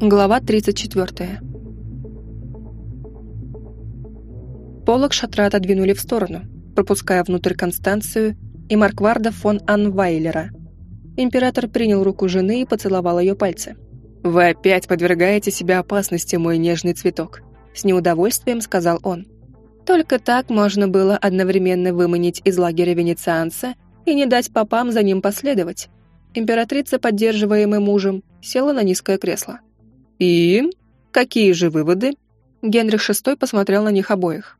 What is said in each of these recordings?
Глава 34. Полок шатра отодвинули в сторону, пропуская внутрь Констанцию и Маркварда фон Анвайлера. Император принял руку жены и поцеловал ее пальцы. «Вы опять подвергаете себя опасности, мой нежный цветок», с неудовольствием сказал он. Только так можно было одновременно выманить из лагеря венецианца и не дать попам за ним последовать. Императрица, поддерживаемая мужем, села на низкое кресло. «И? Какие же выводы?» Генрих VI посмотрел на них обоих.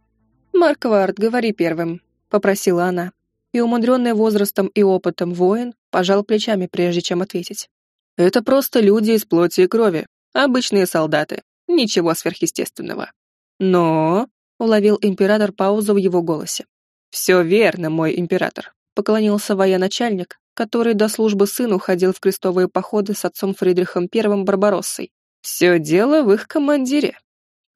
«Марк говори первым», — попросила она. И умудренный возрастом и опытом воин пожал плечами, прежде чем ответить. «Это просто люди из плоти и крови, обычные солдаты, ничего сверхъестественного». «Но...» — уловил император паузу в его голосе. «Все верно, мой император», — поклонился военачальник, который до службы сыну ходил в крестовые походы с отцом Фридрихом I Барбароссой. Все дело в их командире.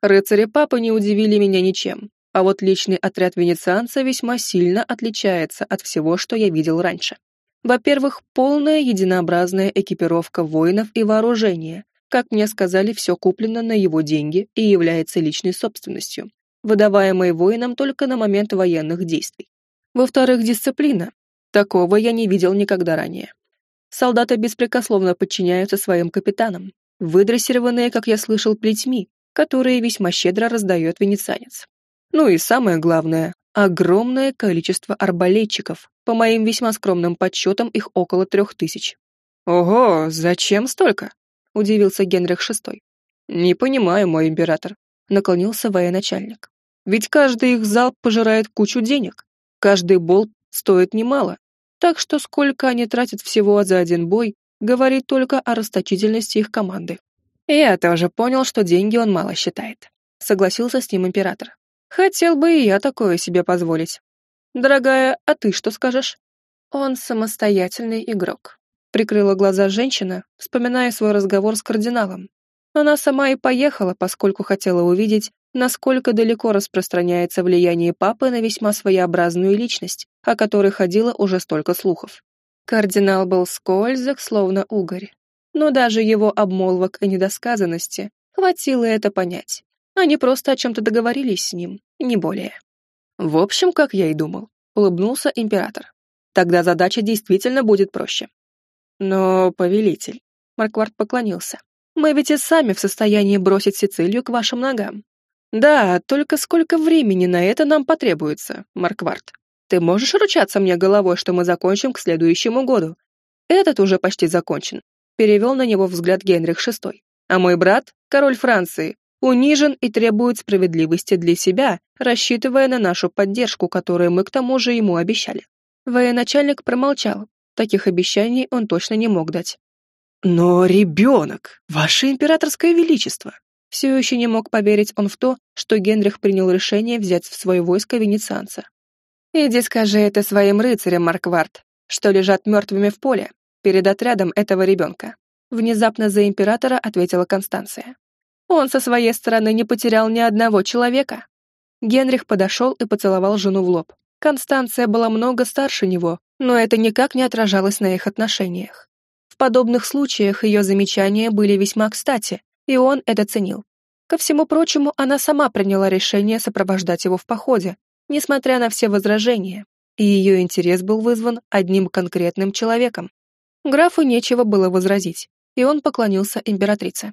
Рыцари папы не удивили меня ничем, а вот личный отряд венецианца весьма сильно отличается от всего, что я видел раньше. Во-первых, полная единообразная экипировка воинов и вооружения. Как мне сказали, все куплено на его деньги и является личной собственностью, выдаваемой воинам только на момент военных действий. Во-вторых, дисциплина. Такого я не видел никогда ранее. Солдаты беспрекословно подчиняются своим капитанам, выдрессированные, как я слышал, плетьми, которые весьма щедро раздает венецианец. Ну и самое главное, огромное количество арбалетчиков, по моим весьма скромным подсчетам их около трех тысяч. «Ого, зачем столько?» — удивился Генрих VI. «Не понимаю, мой император», — наклонился военачальник. «Ведь каждый их залп пожирает кучу денег, каждый болт стоит немало, так что сколько они тратят всего за один бой, говорит только о расточительности их команды. Я тоже понял, что деньги он мало считает. Согласился с ним император. Хотел бы и я такое себе позволить. Дорогая, а ты что скажешь? Он самостоятельный игрок. Прикрыла глаза женщина, вспоминая свой разговор с кардиналом. Она сама и поехала, поскольку хотела увидеть, насколько далеко распространяется влияние папы на весьма своеобразную личность, о которой ходило уже столько слухов. Кардинал был скользок, словно угорь. Но даже его обмолвок и недосказанности хватило это понять. Они просто о чем-то договорились с ним, не более. В общем, как я и думал, улыбнулся император. Тогда задача действительно будет проще. Но, повелитель, Марквард поклонился, мы ведь и сами в состоянии бросить Сицилию к вашим ногам. Да, только сколько времени на это нам потребуется, Марквард? Ты можешь ручаться мне головой, что мы закончим к следующему году? Этот уже почти закончен. Перевел на него взгляд Генрих VI. А мой брат, король Франции, унижен и требует справедливости для себя, рассчитывая на нашу поддержку, которую мы к тому же ему обещали. Военачальник промолчал. Таких обещаний он точно не мог дать. «Но ребенок, ваше императорское величество!» Все еще не мог поверить он в то, что Генрих принял решение взять в свое войско венецианца. Иди скажи это своим рыцарям, Марквард, что лежат мертвыми в поле, перед отрядом этого ребенка. Внезапно за императора ответила Констанция. Он со своей стороны не потерял ни одного человека. Генрих подошел и поцеловал жену в лоб. Констанция была много старше него, но это никак не отражалось на их отношениях. В подобных случаях ее замечания были весьма кстати, и он это ценил. Ко всему прочему, она сама приняла решение сопровождать его в походе, несмотря на все возражения, и ее интерес был вызван одним конкретным человеком. Графу нечего было возразить, и он поклонился императрице.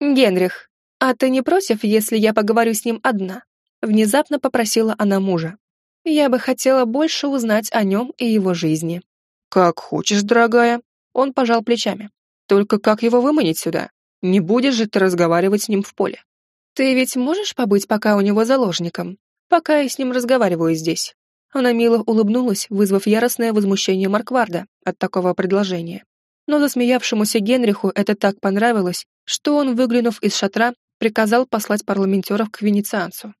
«Генрих, а ты не против, если я поговорю с ним одна?» Внезапно попросила она мужа. «Я бы хотела больше узнать о нем и его жизни». «Как хочешь, дорогая», — он пожал плечами. «Только как его выманить сюда? Не будешь же ты разговаривать с ним в поле?» «Ты ведь можешь побыть пока у него заложником?» Пока я с ним разговариваю здесь». Она мило улыбнулась, вызвав яростное возмущение Маркварда от такого предложения. Но засмеявшемуся Генриху это так понравилось, что он, выглянув из шатра, приказал послать парламентеров к венецианцу.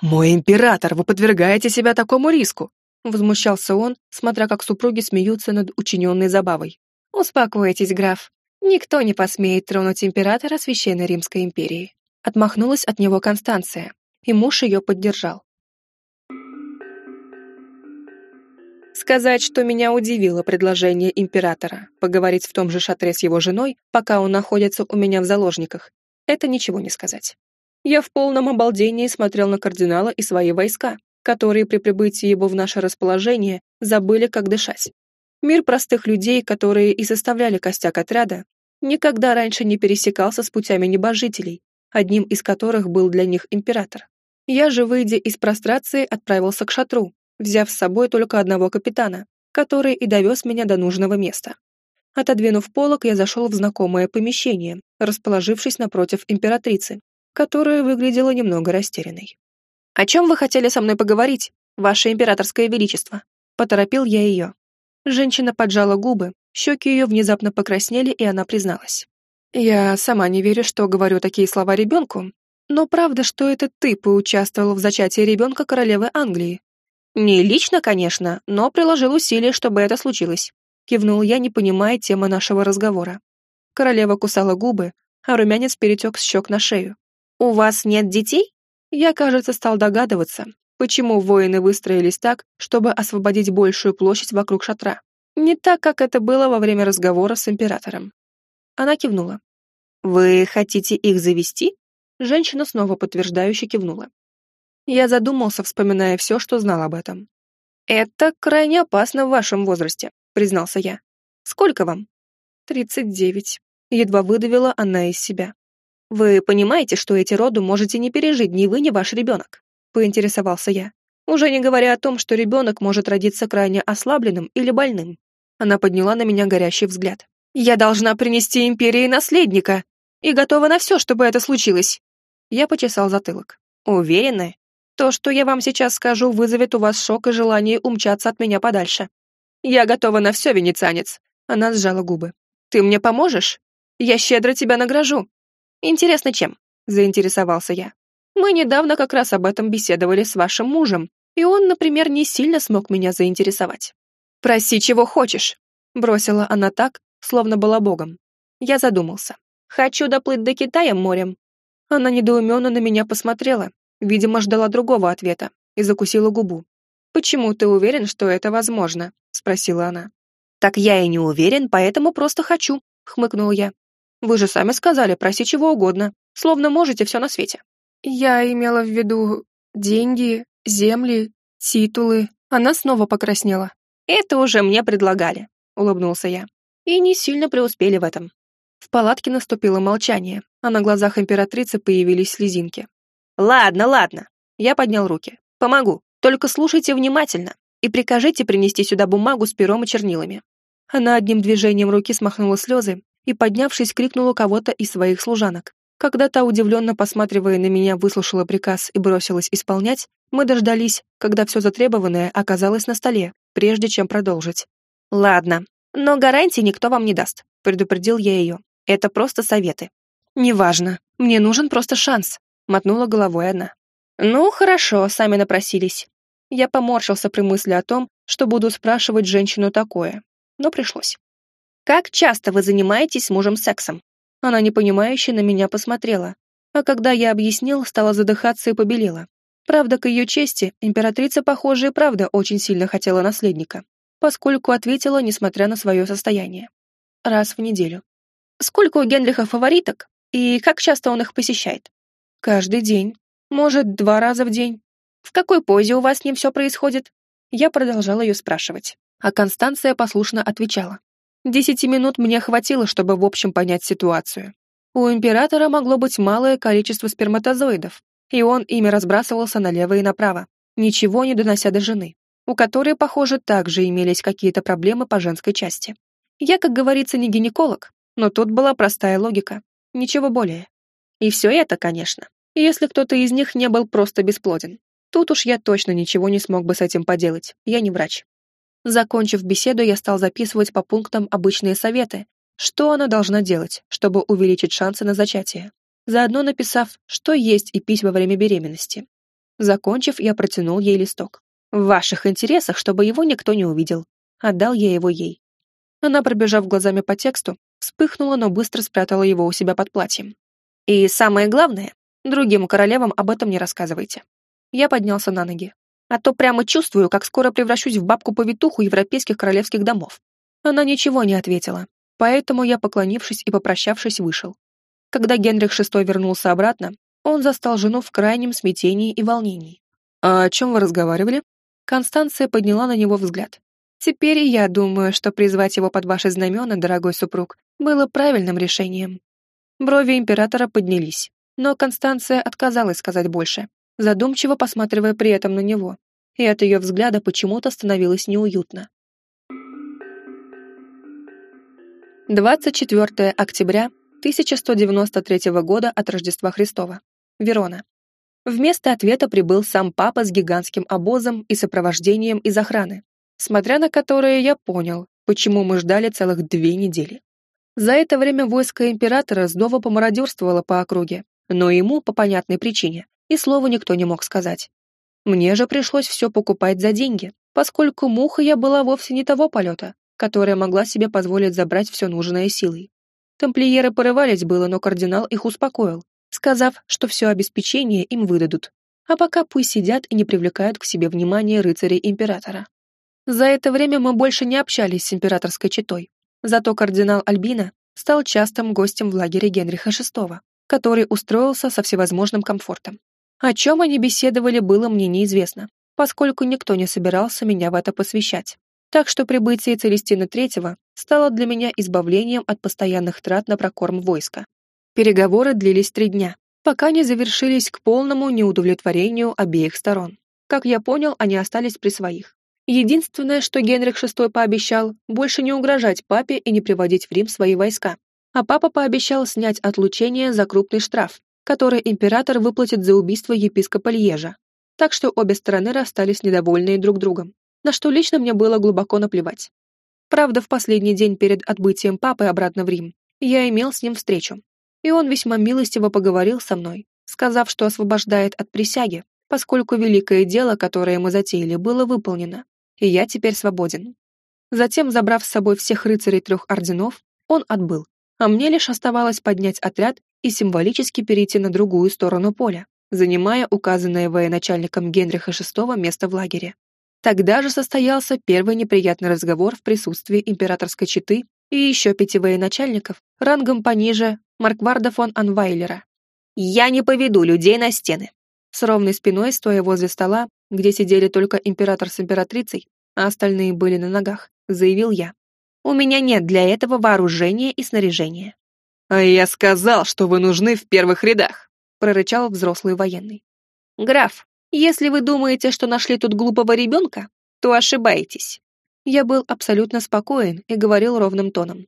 «Мой император, вы подвергаете себя такому риску!» Возмущался он, смотря как супруги смеются над учиненной забавой. «Успокойтесь, граф. Никто не посмеет тронуть императора Священной Римской империи». Отмахнулась от него Констанция, и муж ее поддержал. Сказать, что меня удивило предложение императора поговорить в том же шатре с его женой, пока он находится у меня в заложниках, это ничего не сказать. Я в полном обалдении смотрел на кардинала и свои войска, которые при прибытии его в наше расположение забыли, как дышать. Мир простых людей, которые и составляли костяк отряда, никогда раньше не пересекался с путями небожителей, одним из которых был для них император. Я же, выйдя из прострации, отправился к шатру, взяв с собой только одного капитана, который и довез меня до нужного места. Отодвинув полок, я зашел в знакомое помещение, расположившись напротив императрицы, которая выглядела немного растерянной. «О чем вы хотели со мной поговорить, ваше императорское величество?» Поторопил я ее. Женщина поджала губы, щеки ее внезапно покраснели, и она призналась. «Я сама не верю, что говорю такие слова ребенку, но правда, что это ты поучаствовал в зачатии ребенка королевы Англии. Не лично, конечно, но приложил усилия, чтобы это случилось. Кивнул я, не понимая темы нашего разговора. Королева кусала губы, а румянец перетек с щек на шею. «У вас нет детей?» Я, кажется, стал догадываться, почему воины выстроились так, чтобы освободить большую площадь вокруг шатра. Не так, как это было во время разговора с императором. Она кивнула. «Вы хотите их завести?» Женщина снова подтверждающе кивнула. Я задумался, вспоминая все, что знал об этом. «Это крайне опасно в вашем возрасте», — признался я. «Сколько вам?» «Тридцать девять», — едва выдавила она из себя. «Вы понимаете, что эти роды можете не пережить ни вы, ни ваш ребенок?» — поинтересовался я. Уже не говоря о том, что ребенок может родиться крайне ослабленным или больным. Она подняла на меня горящий взгляд. «Я должна принести империи наследника и готова на все, чтобы это случилось. Я почесал затылок. Уверены? То, что я вам сейчас скажу, вызовет у вас шок и желание умчаться от меня подальше. Я готова на все, венецианец. Она сжала губы. Ты мне поможешь? Я щедро тебя награжу. Интересно, чем? Заинтересовался я. Мы недавно как раз об этом беседовали с вашим мужем, и он, например, не сильно смог меня заинтересовать. «Проси, чего хочешь», — бросила она так, словно была богом. Я задумался. «Хочу доплыть до Китая морем, она недоуменно на меня посмотрела, видимо, ждала другого ответа, и закусила губу. «Почему ты уверен, что это возможно?» — спросила она. «Так я и не уверен, поэтому просто хочу», — хмыкнул я. «Вы же сами сказали, проси чего угодно, словно можете все на свете». «Я имела в виду деньги, земли, титулы». Она снова покраснела. «Это уже мне предлагали», — улыбнулся я. «И не сильно преуспели в этом». В палатке наступило молчание, а на глазах императрицы появились слезинки. «Ладно, ладно». Я поднял руки. «Помогу. Только слушайте внимательно и прикажите принести сюда бумагу с пером и чернилами». Она одним движением руки смахнула слезы и, поднявшись, крикнула кого-то из своих служанок. Когда та, удивленно посматривая на меня, выслушала приказ и бросилась исполнять, мы дождались, когда все затребованное оказалось на столе, прежде чем продолжить. «Ладно, но гарантий никто вам не даст», — предупредил я ее. Это просто советы. Неважно, мне нужен просто шанс, мотнула головой она. Ну, хорошо, сами напросились. Я поморщился при мысли о том, что буду спрашивать женщину такое, но пришлось. Как часто вы занимаетесь с мужем сексом? Она непонимающе на меня посмотрела, а когда я объяснил, стала задыхаться и побелела. Правда, к ее чести, императрица, похоже, и правда очень сильно хотела наследника, поскольку ответила, несмотря на свое состояние. Раз в неделю. Сколько у Генриха фавориток и как часто он их посещает? Каждый день. Может, два раза в день. В какой позе у вас с ним все происходит? Я продолжала ее спрашивать, а Констанция послушно отвечала. Десяти минут мне хватило, чтобы в общем понять ситуацию. У императора могло быть малое количество сперматозоидов, и он ими разбрасывался налево и направо, ничего не донося до жены, у которой, похоже, также имелись какие-то проблемы по женской части. Я, как говорится, не гинеколог, но тут была простая логика. Ничего более. И все это, конечно, если кто-то из них не был просто бесплоден. Тут уж я точно ничего не смог бы с этим поделать, я не врач. Закончив беседу, я стал записывать по пунктам обычные советы, что она должна делать, чтобы увеличить шансы на зачатие, заодно написав, что есть и пить во время беременности. Закончив, я протянул ей листок. В ваших интересах, чтобы его никто не увидел. Отдал я его ей. Она, пробежав глазами по тексту, вспыхнула, но быстро спрятала его у себя под платьем. И самое главное, другим королевам об этом не рассказывайте. Я поднялся на ноги. А то прямо чувствую, как скоро превращусь в бабку-повитуху европейских королевских домов». Она ничего не ответила, поэтому я, поклонившись и попрощавшись, вышел. Когда Генрих VI вернулся обратно, он застал жену в крайнем смятении и волнении. «А о чем вы разговаривали?» Констанция подняла на него взгляд. «Теперь я думаю, что призвать его под ваши знамена, дорогой супруг, было правильным решением». Брови императора поднялись, но Констанция отказалась сказать больше, задумчиво посматривая при этом на него, и от ее взгляда почему-то становилось неуютно. 24 октября 1193 года от Рождества Христова. Верона. Вместо ответа прибыл сам папа с гигантским обозом и сопровождением из охраны, смотря на которое я понял, почему мы ждали целых две недели. За это время войско императора снова помародерствовало по округе, но ему, по понятной причине, и слова никто не мог сказать. Мне же пришлось все покупать за деньги, поскольку муха я была вовсе не того полета, которая могла себе позволить забрать все нужное силой. Тамплиеры порывались было, но кардинал их успокоил, сказав, что все обеспечение им выдадут, а пока пусть сидят и не привлекают к себе внимания рыцарей императора. За это время мы больше не общались с императорской четой, зато кардинал Альбина стал частым гостем в лагере Генриха VI, который устроился со всевозможным комфортом. О чем они беседовали, было мне неизвестно, поскольку никто не собирался меня в это посвящать. Так что прибытие Целестина III стало для меня избавлением от постоянных трат на прокорм войска. Переговоры длились три дня, пока не завершились к полному неудовлетворению обеих сторон. Как я понял, они остались при своих. Единственное, что Генрих VI пообещал, больше не угрожать папе и не приводить в Рим свои войска. А папа пообещал снять отлучение за крупный штраф, который император выплатит за убийство епископа Льежа. Так что обе стороны расстались недовольные друг другом, на что лично мне было глубоко наплевать. Правда, в последний день перед отбытием папы обратно в Рим я имел с ним встречу, и он весьма милостиво поговорил со мной, сказав, что освобождает от присяги, поскольку великое дело, которое мы затеяли, было выполнено, и я теперь свободен. Затем, забрав с собой всех рыцарей трех орденов, он отбыл, а мне лишь оставалось поднять отряд и символически перейти на другую сторону поля, занимая указанное военачальником Генриха VI место в лагере. Тогда же состоялся первый неприятный разговор в присутствии императорской четы и еще пяти военачальников, рангом пониже Маркварда фон Анвайлера. «Я не поведу людей на стены!» С ровной спиной, стоя возле стола, где сидели только император с императрицей, а остальные были на ногах, заявил я. «У меня нет для этого вооружения и снаряжения». «А я сказал, что вы нужны в первых рядах», прорычал взрослый военный. «Граф, если вы думаете, что нашли тут глупого ребенка, то ошибаетесь». Я был абсолютно спокоен и говорил ровным тоном.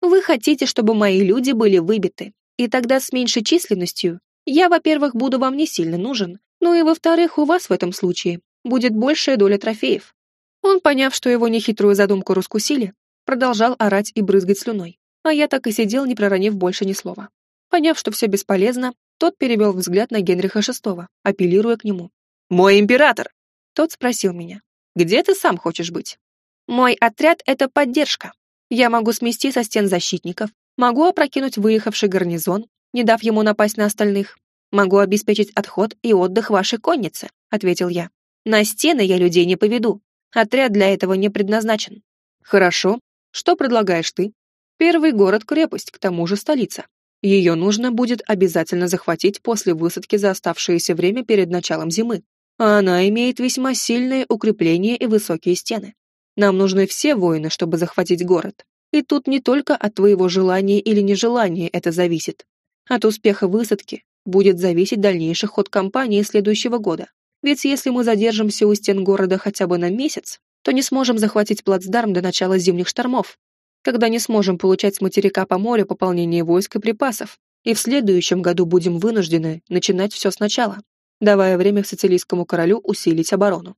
Вы хотите, чтобы мои люди были выбиты, и тогда с меньшей численностью я, во-первых, буду вам не сильно нужен, ну и, во-вторых, у вас в этом случае будет большая доля трофеев». Он, поняв, что его нехитрую задумку раскусили, продолжал орать и брызгать слюной, а я так и сидел, не проронив больше ни слова. Поняв, что все бесполезно, тот перевел взгляд на Генриха VI, апеллируя к нему. «Мой император!» Тот спросил меня, «Где ты сам хочешь быть?» «Мой отряд — это поддержка. Я могу смести со стен защитников, могу опрокинуть выехавший гарнизон, не дав ему напасть на остальных. Могу обеспечить отход и отдых вашей коннице, ответил я. На стены я людей не поведу. Отряд для этого не предназначен. Хорошо. Что предлагаешь ты? Первый город-крепость, к тому же столица. Ее нужно будет обязательно захватить после высадки за оставшееся время перед началом зимы. А она имеет весьма сильные укрепления и высокие стены. Нам нужны все воины, чтобы захватить город. И тут не только от твоего желания или нежелания это зависит. От успеха высадки будет зависеть дальнейший ход кампании следующего года. Ведь если мы задержимся у стен города хотя бы на месяц, то не сможем захватить плацдарм до начала зимних штормов, когда не сможем получать с материка по морю пополнение войск и припасов, и в следующем году будем вынуждены начинать все сначала, давая время сицилийскому королю усилить оборону.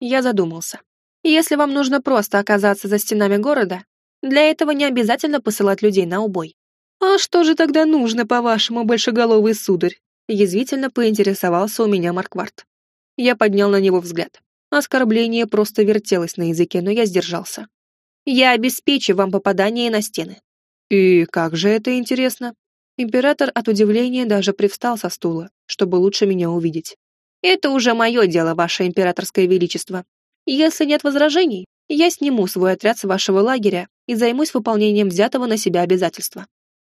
Я задумался. Если вам нужно просто оказаться за стенами города, для этого не обязательно посылать людей на убой. А что же тогда нужно, по-вашему, большеголовый сударь? Язвительно поинтересовался у меня Марквард. Я поднял на него взгляд. Оскорбление просто вертелось на языке, но я сдержался. Я обеспечу вам попадание на стены. И как же это интересно? Император от удивления даже привстал со стула, чтобы лучше меня увидеть. Это уже мое дело, ваше императорское величество. Если нет возражений, я сниму свой отряд с вашего лагеря и займусь выполнением взятого на себя обязательства».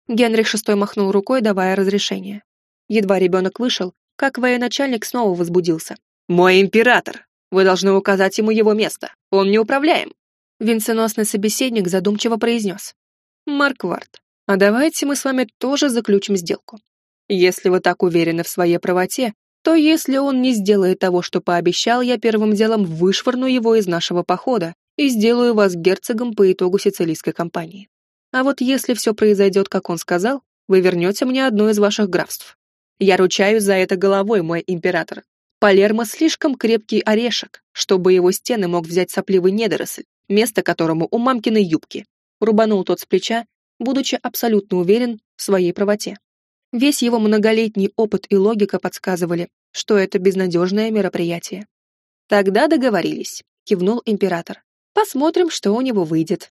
Генрих VI махнул рукой, давая разрешение. Едва ребенок вышел, как военачальник снова возбудился. «Мой император! Вы должны указать ему его место. Он неуправляем!» Венценосный собеседник задумчиво произнес. «Марквард, а давайте мы с вами тоже заключим сделку. Если вы так уверены в своей правоте, то если он не сделает того, что пообещал, я первым делом вышвырну его из нашего похода и сделаю вас герцогом по итогу сицилийской кампании. А вот если все произойдет, как он сказал, вы вернете мне одно из ваших графств. Я ручаюсь за это головой, мой император. Палермо слишком крепкий орешек, чтобы его стены мог взять сопливый недоросль, место которому у мамкиной юбки. Рубанул тот с плеча, будучи абсолютно уверен в своей правоте. Весь его многолетний опыт и логика подсказывали, что это безнадежное мероприятие. «Тогда договорились», — кивнул император. «Посмотрим, что у него выйдет».